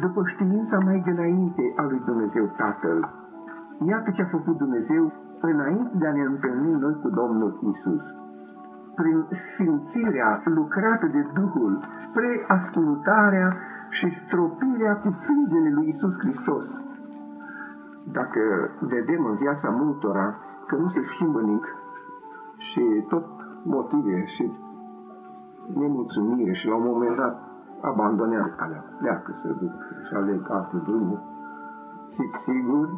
după știința mai dinainte a lui Dumnezeu Tatăl. Iată ce a făcut Dumnezeu înainte de a ne întâlni noi cu Domnul Isus. Prin sfințirea lucrată de Duhul spre ascultarea și stropirea cu sângele lui Isus Hristos. Dacă vedem în viața multora că nu se schimbă nimic și tot motive și nemulțumire și la un moment dat abandonează calea, pleacă să duc și aleg alte drumuri, fiți siguri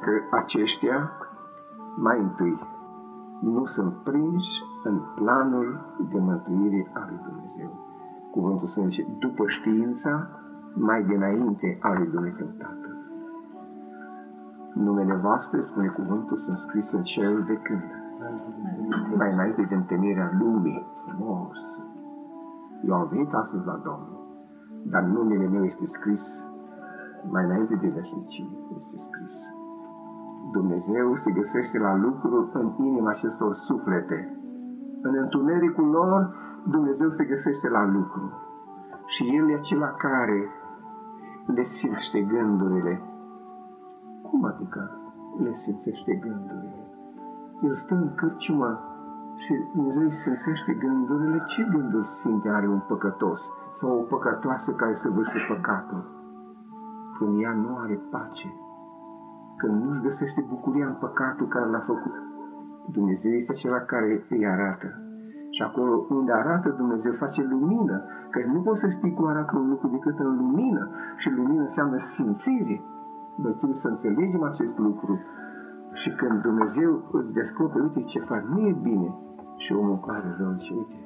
că aceștia mai întâi nu sunt prinși în planul de mântuire a lui Dumnezeu. Cuvântul spune și după știința mai dinainte a lui Dumnezeu Tatăl. Numele voastre, spune cuvântul, sunt scrise în cerul de când? Mai înainte de întâlnirea lumii. Frumos! Eu am venit astăzi la Domnul, dar numele meu este scris mai înainte de veșnicie, este scris. Dumnezeu se găsește la lucru în inima acestor suflete. În întunericul lor, Dumnezeu se găsește la lucru. Și El e acela care le sfințește gândurile. Cum adică le sfințește gândurile? El stă în cârciumă și Dumnezeu îi sfințește gândurile. Ce gânduri sfinte are un păcătos sau o păcătoasă care să vârște păcatul? Când ea nu are pace, când nu-și găsește bucuria în păcatul care l-a făcut. Dumnezeu este acela care îi arată. Și acolo unde arată Dumnezeu face lumină, că nu poți să știi cum arată un lucru decât în lumină. Și lumină înseamnă sfințire. Noi trebuie să înțelegem acest lucru. Și când Dumnezeu îți descoperă, uite ce fac, nu e bine. Și omul pare rău și uite,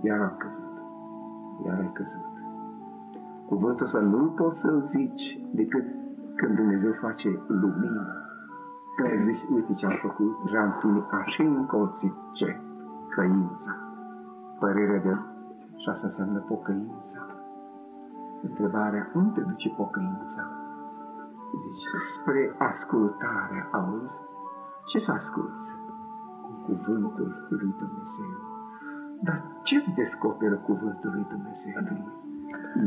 iar a căzut. Iar ai căzut. Cuvântul ăsta nu poți să-l zici decât când Dumnezeu face lumină. Când zici, uite ce am făcut, deja în tine, așa încolțit ce? Căința. Părerea de și asta înseamnă pocăința. Întrebarea, unde duce pocăința? Zice, spre ascultare, auzi? Ce să asculți? Cuvântul lui Dumnezeu. Dar ce-ți descoperă cuvântul lui Dumnezeu?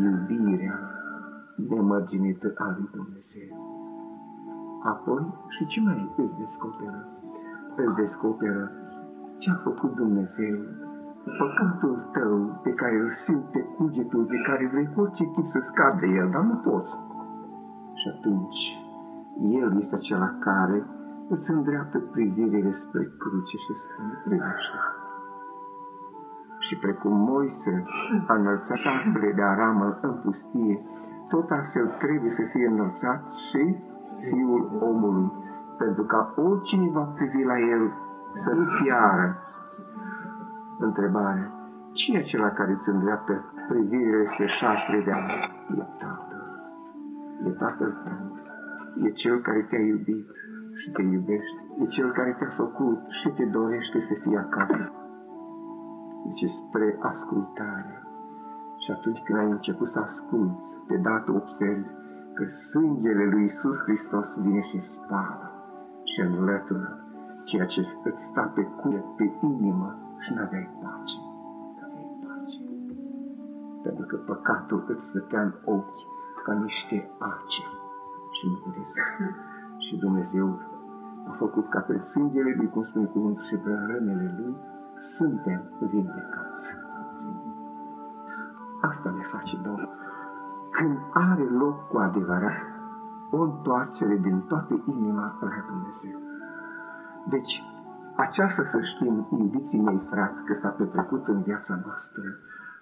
Iubirea nemărginită a lui Dumnezeu. Apoi, și ce mai îți descoperă? Îți descoperă ce a făcut Dumnezeu, păcatul tău pe care îl simte cugetul, de care vrei cu orice chip să scapi de el, dar nu poți. Și atunci, El este acela care îți îndreaptă privirile spre cruce și spune, privește. Și precum Moise a înălțat șarpele de aramă în pustie, tot astfel trebuie să fie înălțat și Fiul omului, pentru ca oricine va privi la el să nu piară. Întrebare. Cine e acela care îți îndreaptă privirile spre șarpele de aramă? E Tatăl. E Tatăl tău. E Cel care te-a iubit și te iubește. E Cel care te-a făcut și te dorește să fii acasă. Zice, spre ascultare. Și atunci când ai început să asculți, de dată observi că sângele lui Isus Hristos vine și spală și înlătură ceea ce îți sta pe cuie, pe inimă și n-aveai pace. N-aveai pace. Pentru că păcatul îți stătea în ochi ca niște ace și nu puteai să Și Dumnezeu a făcut ca pe sângele lui, cum spune cuvântul, și pe rănele lui, suntem vindecați. Asta ne face Domnul. Când are loc cu adevărat o întoarcere din toată inima la Dumnezeu. Deci, aceasta să știm, iubiții mei frați, că s-a petrecut în viața noastră,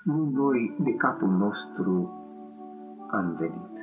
nu noi de capul nostru am venit